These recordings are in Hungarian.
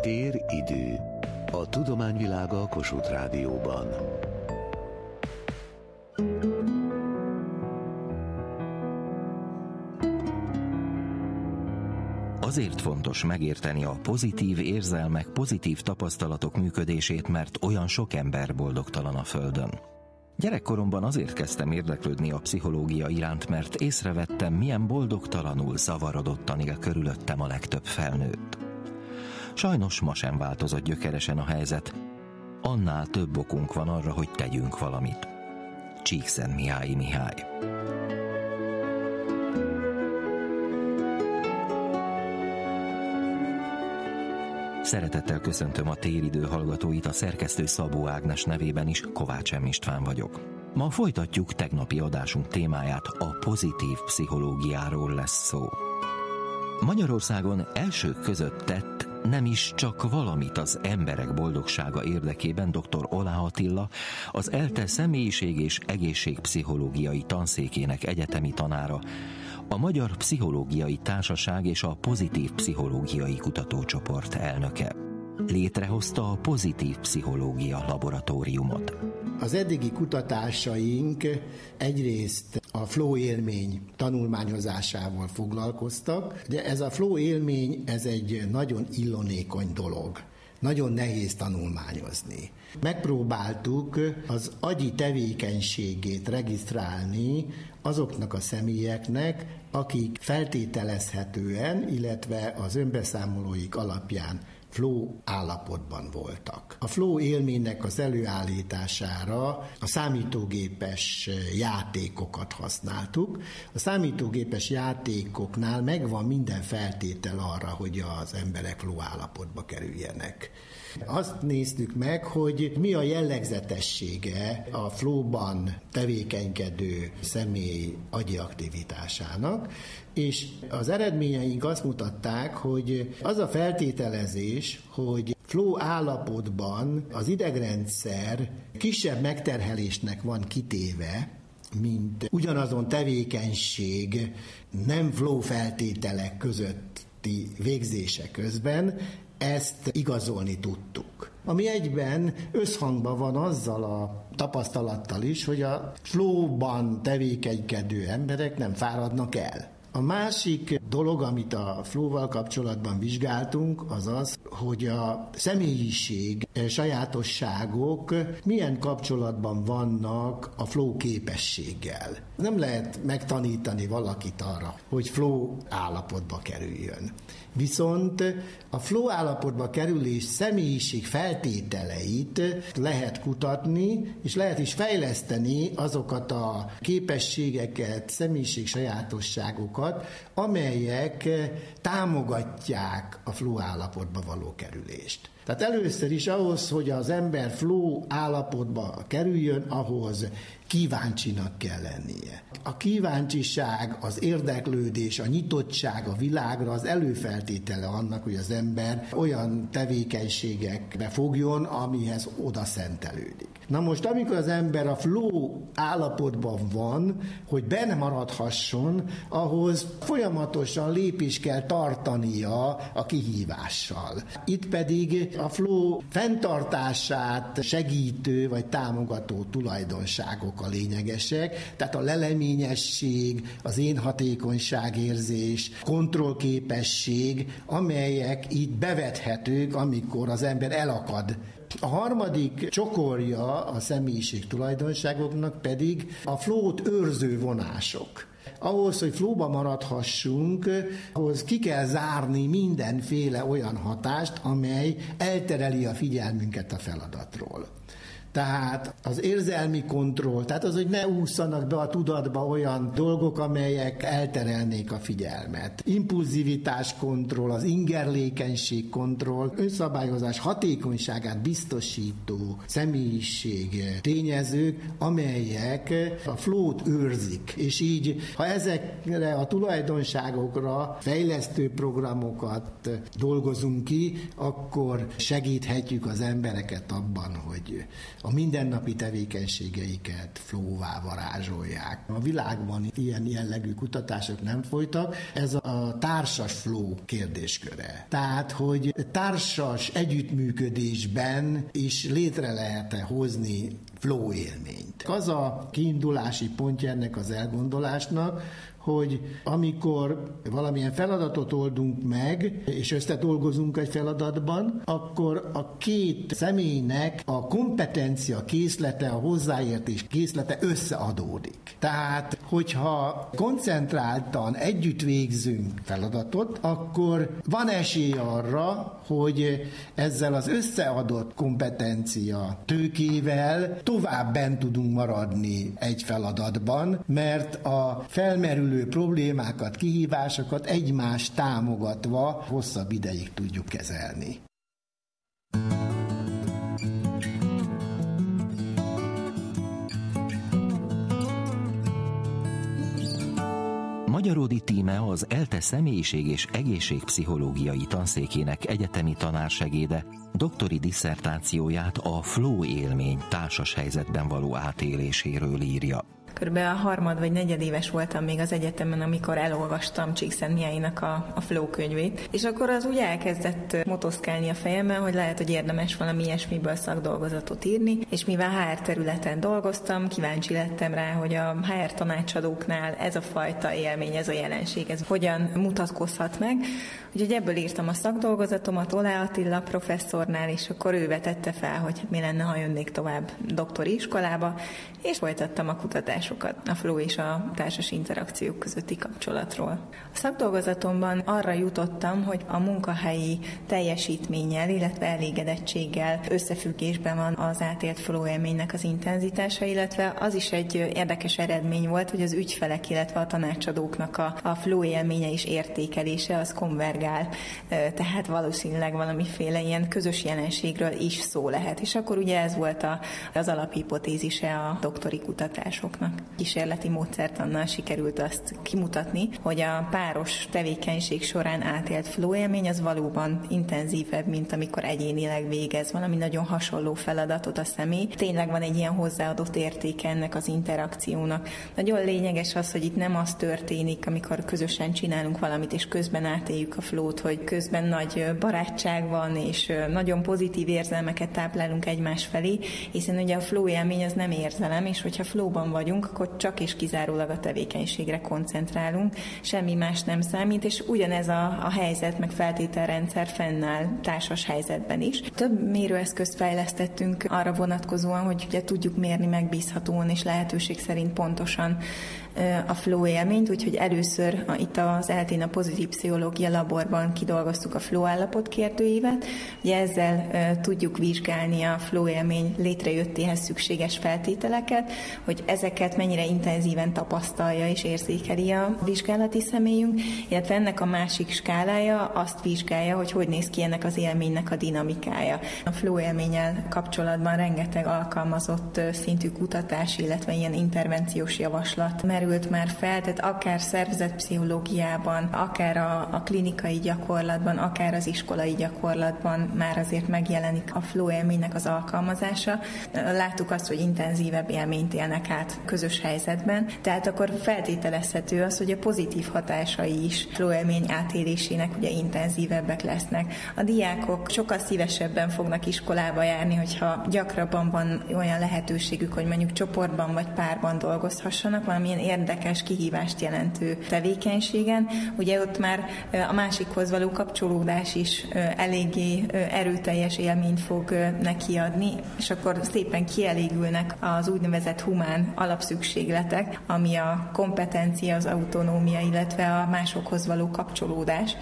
Tér-idő. A tudományvilága a Kossuth Rádióban. Azért fontos megérteni a pozitív érzelmek, pozitív tapasztalatok működését, mert olyan sok ember boldogtalan a Földön. Gyerekkoromban azért kezdtem érdeklődni a pszichológia iránt, mert észrevettem, milyen boldogtalanul, zavarodottan él körülöttem a legtöbb felnőtt. Sajnos ma sem változott gyökeresen a helyzet, annál több okunk van arra, hogy tegyünk valamit. Csíkszent Mihály Mihály. Szeretettel köszöntöm a téridő hallgatóit, a szerkesztő Szabó Ágnes nevében is, Kovács M. István vagyok. Ma folytatjuk tegnapi adásunk témáját, a pozitív pszichológiáról lesz szó. Magyarországon elsők között tett nem is csak valamit az emberek boldogsága érdekében dr. Olá Attila, az ELTE személyiség és egészségpszichológiai tanszékének egyetemi tanára, a Magyar Pszichológiai Társaság és a Pozitív Pszichológiai Kutatócsoport elnöke. Létrehozta a Pozitív Pszichológia Laboratóriumot. Az eddigi kutatásaink egyrészt a flow élmény tanulmányozásával foglalkoztak, de ez a flow élmény, ez egy nagyon illonékony dolog nagyon nehéz tanulmányozni. Megpróbáltuk az agyi tevékenységét regisztrálni azoknak a személyeknek, akik feltételezhetően, illetve az önbeszámolóik alapján flow állapotban voltak. A flow élménynek az előállítására a számítógépes játékokat használtuk. A számítógépes játékoknál megvan minden feltétel arra, hogy az emberek flow állapotba kerüljenek. Azt néztük meg, hogy mi a jellegzetessége a flóban tevékenykedő személy agyi aktivitásának, és az eredményeink azt mutatták, hogy az a feltételezés, hogy flow állapotban az idegrendszer kisebb megterhelésnek van kitéve, mint ugyanazon tevékenység nem flow feltételek közötti végzése közben, ezt igazolni tudtuk. Ami egyben összhangban van azzal a tapasztalattal is, hogy a flóban tevékenykedő emberek nem fáradnak el. A másik dolog, amit a flóval kapcsolatban vizsgáltunk, az az, hogy a személyiség sajátosságok milyen kapcsolatban vannak a flow képességgel. Nem lehet megtanítani valakit arra, hogy flow állapotba kerüljön. Viszont a flow állapotba kerülés személyiség feltételeit lehet kutatni, és lehet is fejleszteni azokat a képességeket, személyiség sajátosságokat, amelyek támogatják a flow állapotba való kerülést. Tehát először is ahhoz, hogy az ember flow állapotba kerüljön, ahhoz kíváncsinak kell lennie. A kíváncsiság, az érdeklődés, a nyitottság a világra az előfeltétele annak, hogy az ember olyan tevékenységekbe fogjon, amihez oda szentelődik. Na most, amikor az ember a flow állapotban van, hogy benne maradhasson, ahhoz folyamatosan lépés kell tartania a kihívással. Itt pedig a flow fenntartását segítő vagy támogató tulajdonságok a lényegesek, tehát a leleményesség, az én hatékonyságérzés, kontrollképesség, amelyek itt bevethetők, amikor az ember elakad a harmadik csokorja a személyiség tulajdonságoknak pedig a flót őrző vonások. Ahhoz, hogy flóba maradhassunk, ahhoz ki kell zárni mindenféle olyan hatást, amely eltereli a figyelmünket a feladatról. Tehát az érzelmi kontroll, tehát az, hogy ne úszanak be a tudatba olyan dolgok, amelyek elterelnék a figyelmet. Impulzivitás kontroll, az ingerlékenység kontroll, önszabályozás hatékonyságát biztosító személyiség tényezők, amelyek a flót őrzik. És így, ha ezekre a tulajdonságokra fejlesztő programokat dolgozunk ki, akkor segíthetjük az embereket abban, hogy a mindennapi tevékenységeiket flóvá varázsolják. A világban ilyen jellegű kutatások nem folytak, ez a társas fló kérdésköre. Tehát, hogy társas együttműködésben is létre lehet-e hozni flow élményt. Az a kiindulási pontja ennek az elgondolásnak, hogy amikor valamilyen feladatot oldunk meg, és összedolgozunk egy feladatban, akkor a két személynek a kompetencia készlete, a hozzáértés készlete összeadódik. Tehát, hogyha koncentráltan együtt végzünk feladatot, akkor van esély arra, hogy ezzel az összeadott kompetencia tőkével tovább bent tudunk maradni egy feladatban, mert a felmerülő problémákat, kihívásokat egymást támogatva hosszabb ideig tudjuk kezelni. Magyaródi Tíme az ELTE személyiség és egészségpszichológiai tanszékének egyetemi tanársegéde doktori disszertációját a flow élmény társas helyzetben való átéléséről írja. Körülbelül a harmad vagy negyedéves voltam még az egyetemen, amikor elolvastam Csíkszentmiáinak a, a Flow könyvét, és akkor az úgy elkezdett motoszkálni a fejemben, hogy lehet, hogy érdemes valami ilyesmiből szakdolgozatot írni, és mivel HR területen dolgoztam, kíváncsi lettem rá, hogy a HR tanácsadóknál ez a fajta élmény, ez a jelenség, ez hogyan mutatkozhat meg. Úgyhogy ebből írtam a szakdolgozatomat Olá Attila professzornál, és akkor ő vetette fel, hogy mi lenne, ha jönnék tovább doktori iskolába, és folytattam a kutatásokat a flow és a társas interakciók közötti kapcsolatról. A szakdolgozatomban arra jutottam, hogy a munkahelyi teljesítménnyel, illetve elégedettséggel összefüggésben van az átélt flow élménynek az intenzitása, illetve az is egy érdekes eredmény volt, hogy az ügyfelek, illetve a tanácsadóknak a, a flow élménye és értékelése az konvergál, tehát valószínűleg valamiféle ilyen közös jelenségről is szó lehet. És akkor ugye ez volt a, az alaphipotézise a doktori kutatásoknak. Kísérleti módszertannal sikerült azt kimutatni, hogy a páros tevékenység során átélt flow élmény az valóban intenzívebb, mint amikor egyénileg végez valami nagyon hasonló feladatot a személy. Tényleg van egy ilyen hozzáadott értéke ennek az interakciónak. Nagyon lényeges az, hogy itt nem az történik, amikor közösen csinálunk valamit, és közben átéljük a flót, hogy közben nagy barátság van, és nagyon pozitív érzelmeket táplálunk egymás felé, hiszen ugye a flow élmény az nem érzelem, és hogyha flóban vagyunk, akkor csak és kizárólag a tevékenységre koncentrálunk, semmi más nem számít, és ugyanez a, a helyzet, meg feltételrendszer fennáll társas helyzetben is. Több mérőeszközt fejlesztettünk arra vonatkozóan, hogy ugye tudjuk mérni megbízhatóan és lehetőség szerint pontosan a flow élményt, úgyhogy először itt az eltén a pozitív pszichológia laborban kidolgoztuk a flow állapot kérdőívet. Ugye ezzel tudjuk vizsgálni a flow élmény létrejöttéhez szükséges feltételeket, hogy ezeket mennyire intenzíven tapasztalja és érzékeli a vizsgálati személyünk, illetve ennek a másik skálája azt vizsgálja, hogy hogy néz ki ennek az élménynek a dinamikája. A flow élménnyel kapcsolatban rengeteg alkalmazott szintű kutatás, illetve ilyen intervenciós javaslat merül merült már fel, tehát akár szervezetpszichológiában, akár a, a klinikai gyakorlatban, akár az iskolai gyakorlatban már azért megjelenik a flow élménynek az alkalmazása. Láttuk azt, hogy intenzívebb élményt élnek át közös helyzetben, tehát akkor feltételezhető az, hogy a pozitív hatásai is flow élmény átélésének ugye intenzívebbek lesznek. A diákok sokkal szívesebben fognak iskolába járni, hogyha gyakrabban van olyan lehetőségük, hogy mondjuk csoportban vagy párban dolgozhassanak, valamilyen érdekes kihívást jelentő tevékenységen. Ugye ott már a másikhoz való kapcsolódás is eléggé erőteljes élményt fog neki adni, és akkor szépen kielégülnek az úgynevezett humán alapszükségletek, ami a kompetencia, az autonómia, illetve a másokhoz való kapcsolódás.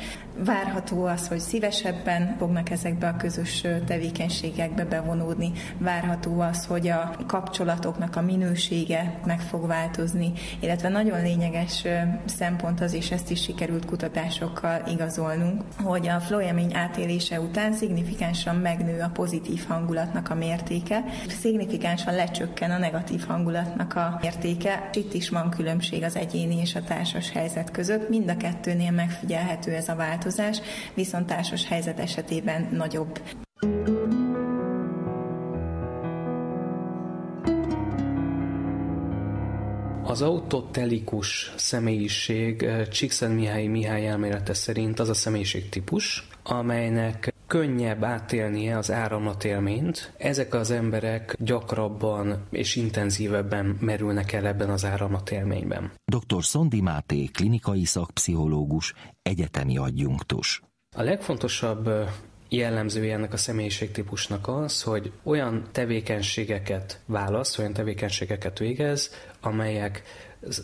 Várható az, hogy szívesebben fognak ezekbe a közös tevékenységekbe bevonódni. Várható az, hogy a kapcsolatoknak a minősége meg fog változni, illetve nagyon lényeges szempont az, és ezt is sikerült kutatásokkal igazolnunk, hogy a flow élmény átélése után szignifikánsan megnő a pozitív hangulatnak a mértéke, szignifikánsan lecsökken a negatív hangulatnak a mértéke. Itt is van különbség az egyéni és a társas helyzet között. Mind a kettőnél megfigyelhető ez a változás, változás, viszont társas helyzet esetében nagyobb. Az autotelikus személyiség eh, Csíkszentmihályi Mihály elmélete szerint az a személyiség típus, amelynek könnyebb átélnie az áramlatélményt. Ezek az emberek gyakrabban és intenzívebben merülnek el ebben az áramlatélményben. Dr. Szondi Máté, klinikai szakpszichológus, egyetemi adjunktus. A legfontosabb jellemzője ennek a személyiségtípusnak az, hogy olyan tevékenységeket választ, olyan tevékenységeket végez, amelyek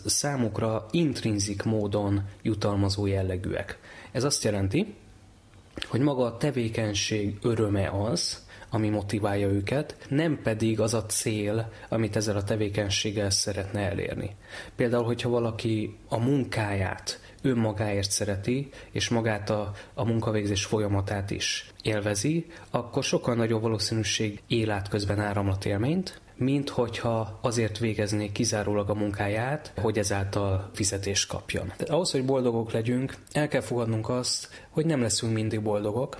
számukra intrinzik módon jutalmazó jellegűek. Ez azt jelenti, hogy maga a tevékenység öröme az, ami motiválja őket, nem pedig az a cél, amit ezzel a tevékenységgel szeretne elérni. Például, hogyha valaki a munkáját önmagáért szereti, és magát a, a munkavégzés folyamatát is élvezi, akkor sokkal nagyobb valószínűség élet közben áramlatélményt, mint hogyha azért végeznék kizárólag a munkáját, hogy ezáltal fizetést kapjon. De ahhoz, hogy boldogok legyünk, el kell fogadnunk azt, hogy nem leszünk mindig boldogok,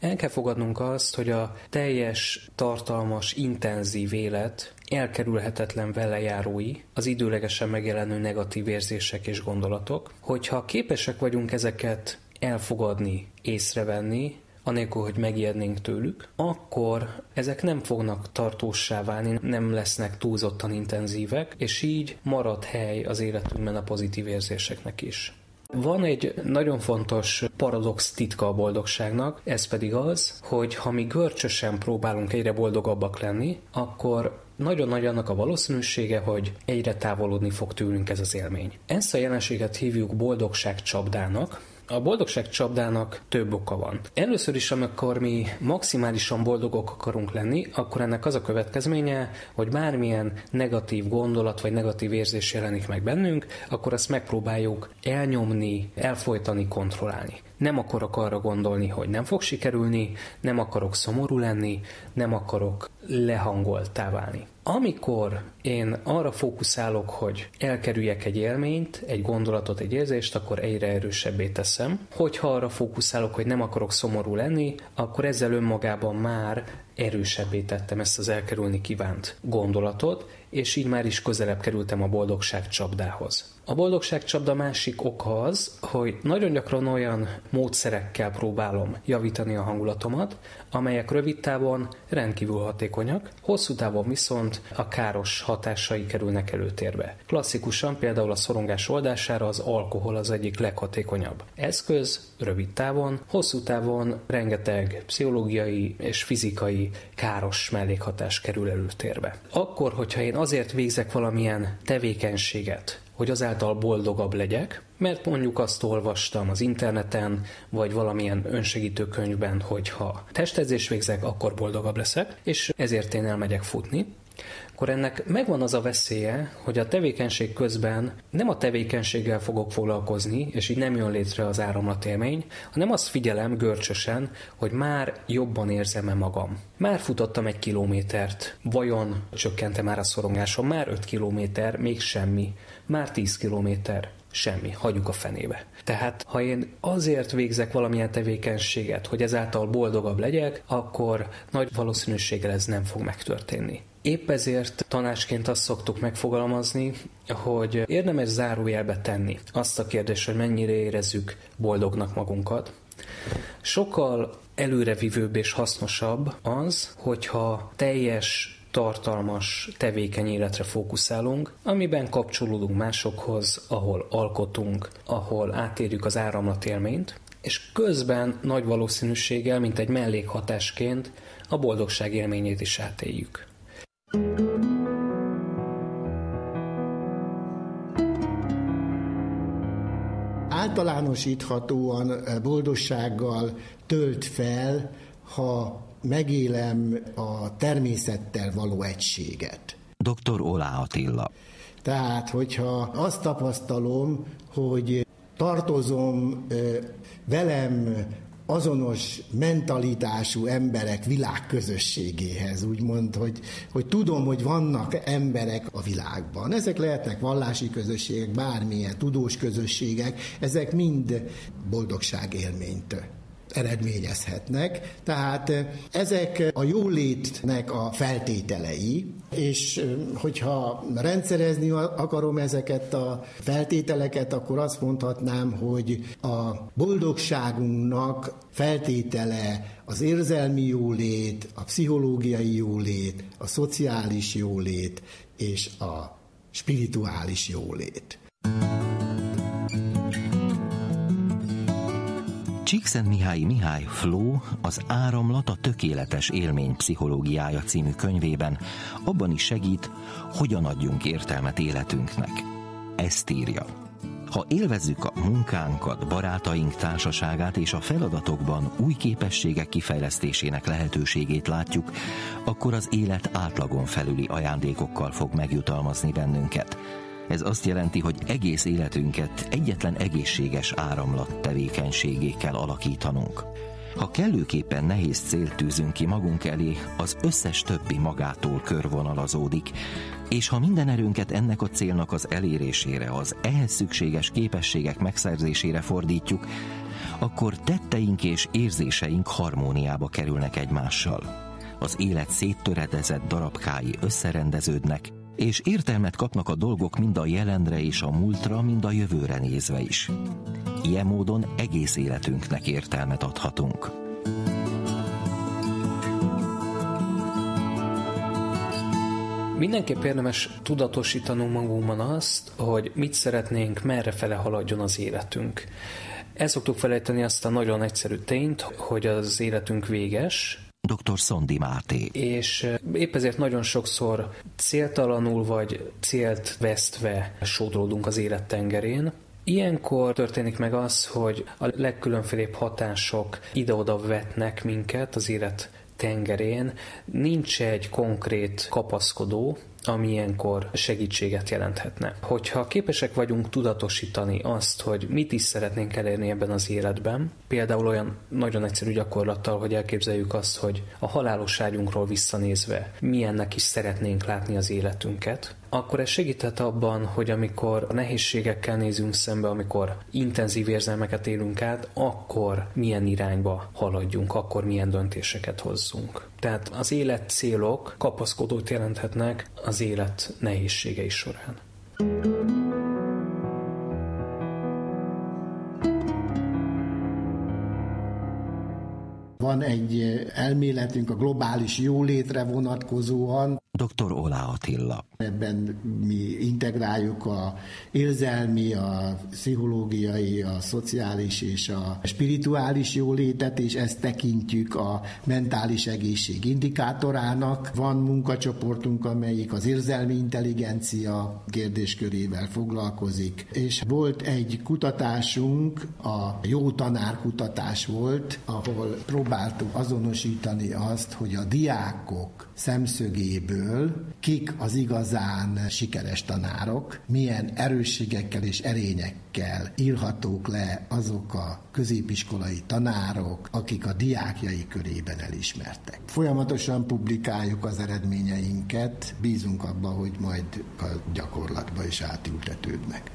el kell fogadnunk azt, hogy a teljes, tartalmas, intenzív élet elkerülhetetlen velejárói, az időlegesen megjelenő negatív érzések és gondolatok. Hogyha képesek vagyunk ezeket elfogadni, észrevenni, anélkül, hogy megijednénk tőlük, akkor ezek nem fognak tartósá válni, nem lesznek túlzottan intenzívek, és így marad hely az életünkben a pozitív érzéseknek is. Van egy nagyon fontos paradox titka a boldogságnak, ez pedig az, hogy ha mi görcsösen próbálunk egyre boldogabbak lenni, akkor nagyon nagy annak a valószínűsége, hogy egyre távolodni fog tőlünk ez az élmény. Ezt a jelenséget hívjuk boldogság csapdának, a boldogság csapdának több oka van. Először is, amikor mi maximálisan boldogok akarunk lenni, akkor ennek az a következménye, hogy bármilyen negatív gondolat vagy negatív érzés jelenik meg bennünk, akkor azt megpróbáljuk elnyomni, elfolytani, kontrollálni. Nem akarok arra gondolni, hogy nem fog sikerülni, nem akarok szomorú lenni, nem akarok lehangoltá válni. Amikor én arra fókuszálok, hogy elkerüljek egy élményt, egy gondolatot, egy érzést, akkor egyre erősebbé teszem. Hogyha arra fókuszálok, hogy nem akarok szomorú lenni, akkor ezzel önmagában már erősebbé tettem ezt az elkerülni kívánt gondolatot, és így már is közelebb kerültem a boldogság csapdához. A boldogság csapda másik oka az, hogy nagyon gyakran olyan módszerekkel próbálom javítani a hangulatomat, amelyek rövid távon rendkívül hatékonyak, hosszú távon viszont a káros hatásai kerülnek előtérbe. Klasszikusan például a szorongás oldására az alkohol az egyik leghatékonyabb eszköz, rövid távon, hosszú távon rengeteg pszichológiai és fizikai káros mellékhatás kerül előtérbe. Akkor, hogyha én azért végzek valamilyen tevékenységet, hogy azáltal boldogabb legyek, mert mondjuk azt olvastam az interneten, vagy valamilyen önsegítő könyvben, hogy ha testedzés végzek, akkor boldogabb leszek, és ezért én elmegyek futni, akkor ennek megvan az a veszélye, hogy a tevékenység közben nem a tevékenységgel fogok foglalkozni, és így nem jön létre az áramlatélmény, hanem azt figyelem görcsösen, hogy már jobban érzem-e magam. Már futottam egy kilométert, vajon csökkente már a szorongásom, már 5 kilométer, még semmi, már 10 kilométer, semmi, hagyjuk a fenébe. Tehát, ha én azért végzek valamilyen tevékenységet, hogy ezáltal boldogabb legyek, akkor nagy valószínűséggel ez nem fog megtörténni. Épp ezért tanácsként azt szoktuk megfogalmazni, hogy érdemes zárójelbe tenni azt a kérdést, hogy mennyire érezzük boldognak magunkat. Sokkal előrevívőbb és hasznosabb az, hogyha teljes tartalmas, tevékeny életre fókuszálunk, amiben kapcsolódunk másokhoz, ahol alkotunk, ahol átérjük az áramlatélményt, és közben nagy valószínűséggel, mint egy mellékhatásként a boldogság élményét is átéljük. Általánosíthatóan boldogsággal tölt fel, ha megélem a természettel való egységet. Dr. Olá Attila. Tehát, hogyha azt tapasztalom, hogy tartozom velem azonos mentalitású emberek világközösségéhez, úgymond, hogy, hogy tudom, hogy vannak emberek a világban. Ezek lehetnek vallási közösségek, bármilyen tudós közösségek, ezek mind boldogság élményt eredményezhetnek. Tehát ezek a jólétnek a feltételei, és hogyha rendszerezni akarom ezeket a feltételeket, akkor azt mondhatnám, hogy a boldogságunknak feltétele az érzelmi jólét, a pszichológiai jólét, a szociális jólét és a spirituális jólét. Csíkszent Mihály Mihály Flow az áramlat a tökéletes élmény pszichológiája című könyvében abban is segít, hogyan adjunk értelmet életünknek. Ezt írja. Ha élvezzük a munkánkat, barátaink társaságát és a feladatokban új képességek kifejlesztésének lehetőségét látjuk, akkor az élet átlagon felüli ajándékokkal fog megjutalmazni bennünket. Ez azt jelenti, hogy egész életünket egyetlen egészséges áramlat tevékenységé kell alakítanunk. Ha kellőképpen nehéz célt tűzünk ki magunk elé, az összes többi magától körvonalazódik, és ha minden erőnket ennek a célnak az elérésére, az ehhez szükséges képességek megszerzésére fordítjuk, akkor tetteink és érzéseink harmóniába kerülnek egymással. Az élet széttöredezett darabkái összerendeződnek, és értelmet kapnak a dolgok mind a jelenre és a múltra, mind a jövőre nézve is. Ilyen módon egész életünknek értelmet adhatunk. Mindenképp érdemes tudatosítanunk magunkban azt, hogy mit szeretnénk, merre fele haladjon az életünk. El szoktuk felejteni azt a nagyon egyszerű tényt, hogy az életünk véges, dr. Szondi Máté. És épp ezért nagyon sokszor céltalanul vagy célt vesztve sodródunk az élettengerén, Ilyenkor történik meg az, hogy a legkülönfélébb hatások ide-oda vetnek minket az élet tengerén. Nincs egy konkrét kapaszkodó, ami ilyenkor segítséget jelenthetne. Hogyha képesek vagyunk tudatosítani azt, hogy mit is szeretnénk elérni ebben az életben, például olyan nagyon egyszerű gyakorlattal, hogy elképzeljük azt, hogy a halálosságunkról visszanézve milyennek is szeretnénk látni az életünket, akkor ez segíthet abban, hogy amikor a nehézségekkel nézünk szembe, amikor intenzív érzelmeket élünk át, akkor milyen irányba haladjunk, akkor milyen döntéseket hozzunk. Tehát az élet célok kapaszkodót jelenthetnek az élet nehézségei során. Van egy elméletünk a globális jólétre vonatkozóan, Dr. Olá Attila. Ebben mi integráljuk a érzelmi, a pszichológiai, a szociális és a spirituális jólétet, és ezt tekintjük a mentális egészség indikátorának. Van munkacsoportunk, amelyik az érzelmi intelligencia kérdéskörével foglalkozik, és volt egy kutatásunk, a jó tanár kutatás volt, ahol próbáltuk azonosítani azt, hogy a diákok szemszögéből kik az igazán sikeres tanárok, milyen erősségekkel és erényekkel írhatók le azok a középiskolai tanárok, akik a diákjai körében elismertek. Folyamatosan publikáljuk az eredményeinket, bízunk abba, hogy majd a gyakorlatba is átültetődnek.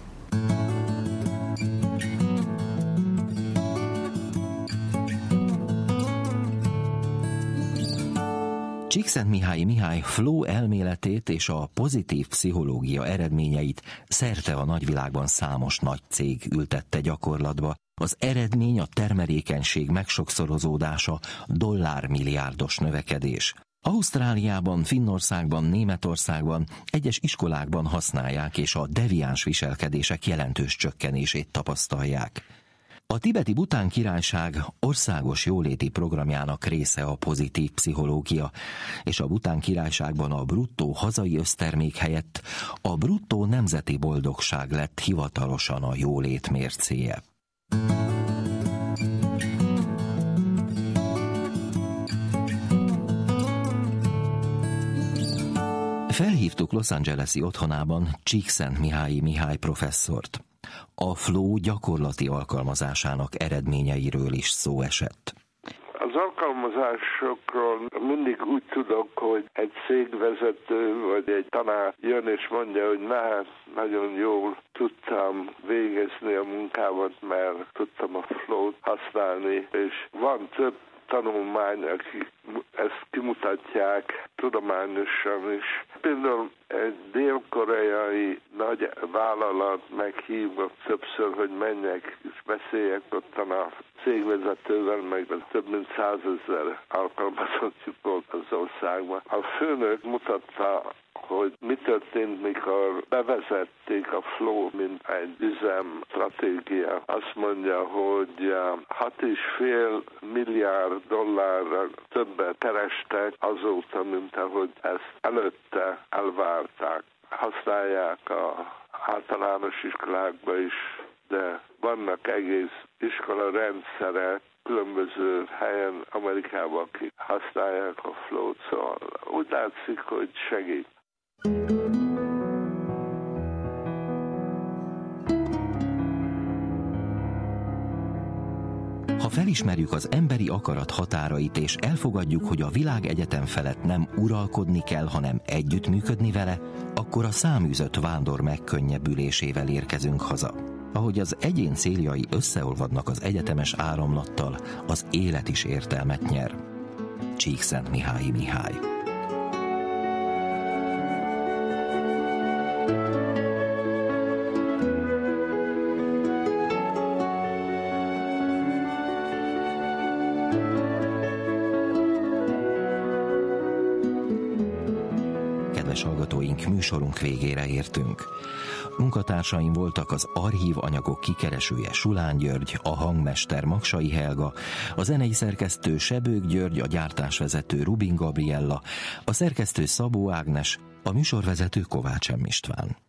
Csíkszent Mihály Mihály flow elméletét és a pozitív pszichológia eredményeit szerte a nagyvilágban számos nagy cég ültette gyakorlatba. Az eredmény a termelékenység megsokszorozódása, dollármilliárdos növekedés. Ausztráliában, Finnországban, Németországban egyes iskolákban használják és a deviáns viselkedések jelentős csökkenését tapasztalják. A tibeti Bután királyság országos jóléti programjának része a pozitív pszichológia, és a Bután királyságban a bruttó hazai össztermék helyett a bruttó nemzeti boldogság lett hivatalosan a jólét mércéje. Felhívtuk Los Angeles-i otthonában Csíkszent Mihály Mihály professzort a flow gyakorlati alkalmazásának eredményeiről is szó esett. Az alkalmazásokról mindig úgy tudok, hogy egy cégvezető vagy egy tanár jön és mondja, hogy na, nagyon jól tudtam végezni a munkámat, mert tudtam a flow használni, és van több tanulmány, akik ezt kimutatják tudományosan is. Például egy dél-koreai nagy vállalat meghívott többször, hogy menjek és beszéljek ottan a cégvezetővel, meg több mint százezer alkalmazottjuk volt az országban. A főnök mutatta hogy mi történt, mikor bevezették a Flow, mint egy üzem stratégia. Azt mondja, hogy 6,5 milliárd dollárra többet kerestek azóta, mint ahogy ezt előtte elvárták. Használják a általános iskolákba is, de vannak egész iskola rendszerek, különböző helyen Amerikában, akik használják a flow szóval úgy látszik, hogy segít. Ha felismerjük az emberi akarat határait, és elfogadjuk, hogy a világ egyetem felett nem uralkodni kell, hanem együttműködni vele, akkor a száműzött vándor megkönnyebbülésével érkezünk haza. Ahogy az egyén céljai összeolvadnak az egyetemes áramlattal, az élet is értelmet nyer. Csíkszent Mihály Mihály végére értünk. Munkatársaim voltak az archív anyagok kikeresője Sulán György, a hangmester Maksai Helga, a zenei szerkesztő Sebők György, a gyártásvezető Rubin Gabriella, a szerkesztő Szabó Ágnes, a műsorvezető Kovács M. István.